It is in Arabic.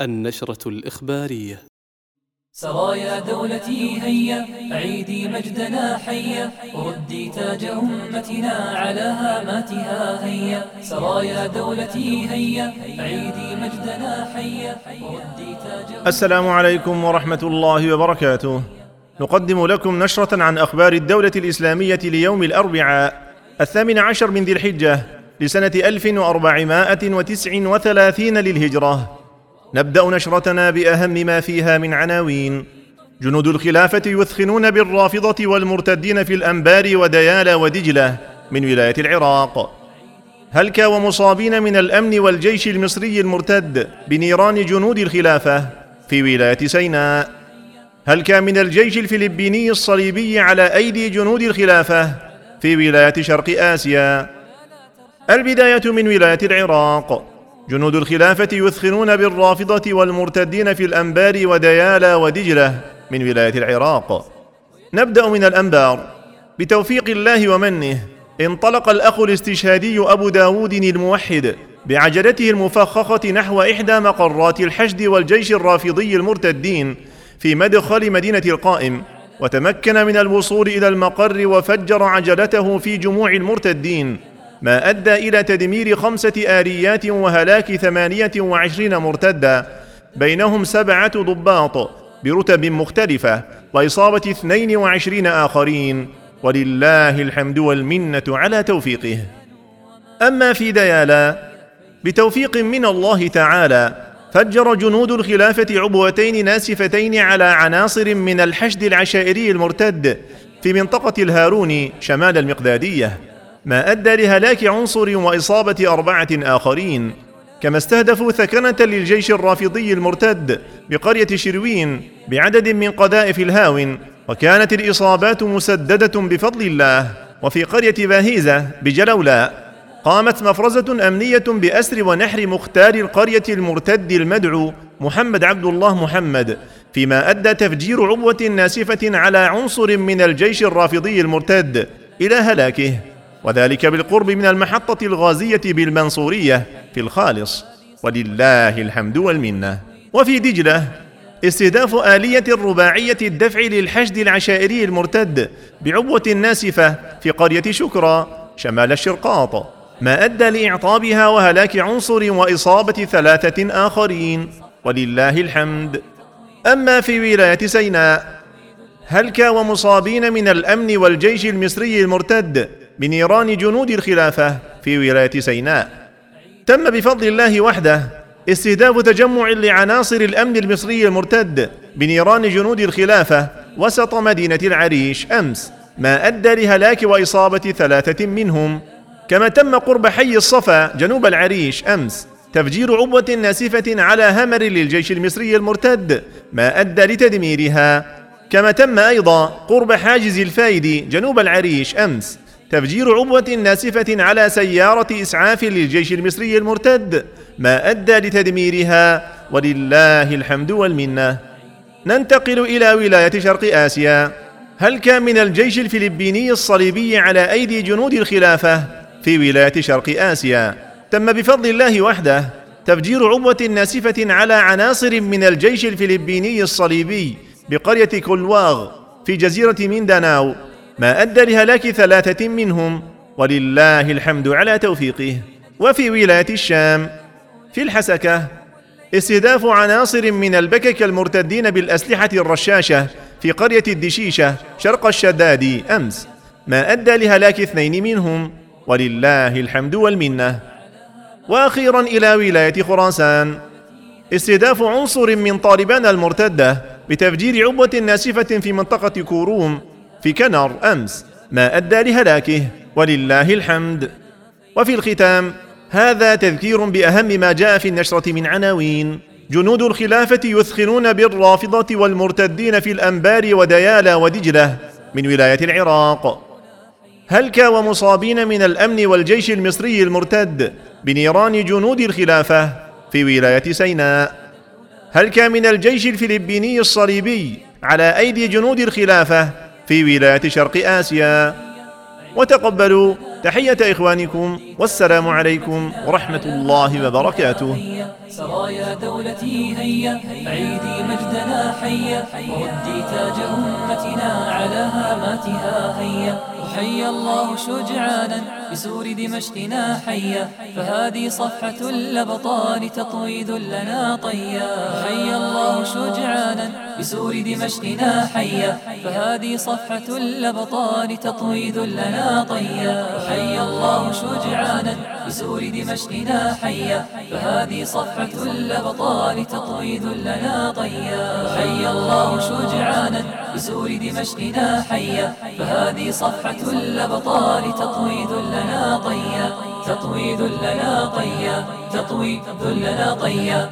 النشرة الإخبارية سرايا دولتي هيا عيدي مجدنا حيا ردي تاج أمتنا على هاماتها هيا سرايا دولتي هيا عيدي مجدنا حيا ردي تاج السلام عليكم ورحمة الله وبركاته. نقدم لكم نشرة عن أخبار الدولة الإسلامية ليوم الأربعاء الثامن عشر من ذي الحجة لسنة 1439 للهجرة. نبدأ نشرتنا بأهم ما فيها من عناوين. جنود الخلافة يثخنون بالرافضة والمرتدين في الأنبار وديالى ودجلة من ولاية العراق. هلك ومصابين من الأمن والجيش المصري المرتد بنيران جنود الخلافة في ولاية سيناء هلك من الجيش الفلبيني الصليبي على أيدي جنود الخلافة في ولاية شرق آسيا البداية من ولاية العراق جنود الخلافة يثخنون بالرافضة والمرتدين في الأنبار وديالى ودجلة من ولاية العراق. نبدأ من الأنبار. بتوفيق الله ومنه انطلق الأخ الاستشهادي أبو داود الموحد بعجلته المفخخة نحو إحدى مقرات الحشد والجيش الرافضي المرتدين في مدخل مدينة القائم وتمكن من الوصول إلى المقر وفجر عجلته في جموع المرتدين. ما أدى إلى تدمير خمسة آليات وهلاك ثمانية وعشرين مرتدا بينهم سبعة ضباط برتب مختلفة وإصابة اثنين وعشرين آخرين. ولله الحمد والمنة على توفيقه. أما في ديالا بتوفيق من الله تعالى فجر جنود الخلافة عبوتين ناسفتين على عناصر من الحشد العشائري المرتد في منطقة الهارون شمال المقدادية. ما أدى لهلاك عنصر وإصابة أربعة آخرين كما استهدفوا ثكنة للجيش الرافضي المرتد بقرية شروين بعدد من قذائف الهاون وكانت الإصابات مسددة بفضل الله. وفي قرية باهيزة بجلولاء قامت مفرزة أمنية بأسر ونحر مختار القرية المرتد المدعو محمد عبد الله محمد فيما أدى تفجير عبوة ناسفة على عنصر من الجيش الرافضي المرتد إلى هلاكه. وذلك بالقرب من المحطة الغازية بالمنصورية في الخالص ولله الحمد والمنة. وفي دجلة استهداف آلية رباعية الدفع للحشد العشائري المرتد بعبوة ناسفة في قرية شكرى شمال الشرقاط ما أدى لإعطابها وهلاك عنصر وإصابة ثلاثة آخرين. ولله الحمد. أما في ولاية سيناء هلك ومصابين من الأمن والجيش المصري المرتد بنيران جنود الخلافة في ولاية سيناء. تم بفضل الله وحده استهداف تجمع لعناصر الأمن المصري المرتد بنيران جنود الخلافة وسط مدينة العريش أمس ما أدى لهلاك وإصابة ثلاثة منهم. كما تم قرب حي الصفا جنوب العريش أمس تفجير عبوة ناسفة على همر للجيش المصري المرتد ما أدى لتدميرها. كما تم أيضا قرب حاجز الفايد جنوب العريش أمس تفجير عبوة ناسفة على سيارة إسعاف للجيش المصري المرتد ما أدى لتدميرها ولله الحمد والمنة. ننتقل إلى ولاية شرق آسيا. هل كان من الجيش الفلبيني الصليبي على أيدي جنود الخلافة في ولاية شرق آسيا؟ تم بفضل الله وحده تفجير عبوة ناسفة على عناصر من الجيش الفلبيني الصليبي بقرية كولواغ في جزيرة مينداناو ما أدى لهلاك ثلاثة منهم ولله الحمد على توفيقه. وفي ولاية الشام في الحسكة استهداف عناصر من البكك المرتدين بالأسلحة الرشاشة في قرية الدشيشة شرق الشداد أمس. ما أدى لهلاك اثنين منهم ولله الحمد والمنة. وأخيرا إلى ولاية خراسان استهداف عنصر من طالبان المرتدة بتفجير عبوة ناسفة في منطقة كوروم. في كنر أمس. ما أدى لهلاكه ولله الحمد. وفي الختام هذا تذكير بأهم ما جاء في النشرة من عناوين. جنود الخلافة يثخنون بالرافضة والمرتدين في الأنبار وديالى ودجلة من ولاية العراق. هلك ومصابين من الأمن والجيش المصري المرتد بنيران جنود الخلافة في ولاية سيناء؟ هلك من الجيش الفلبيني الصليبي على أيدي جنود الخلافة في ولاية شرق آسيا. وتقبلوا تحية إخوانكم والسلام عليكم ورحمة الله وبركاته. سرايا دولتي هيا عيدي مجدنا حيا وردي تاج أمتنا على هاماتها هيا. وحيا الله شجعانا بسور دمشقنا حيا فهذه صفحة الأبطال تطوي ذلنا طيا. حيا الله شجعانا بسور دمشقنا حيا فهذه صفحة الأبطال تطوي ذلنا طيا. حيا الله شجعانا بسور دمشقنا حيا فهذه صفحة الأبطال تطوي ذلنا طيا. حيا الله شجعانا بسور دمشقنا حيا فهذه صفحة الأبطال تطوي ذلنا طيا. تطوي ذلنا طيا تطوي ذلنا طيا.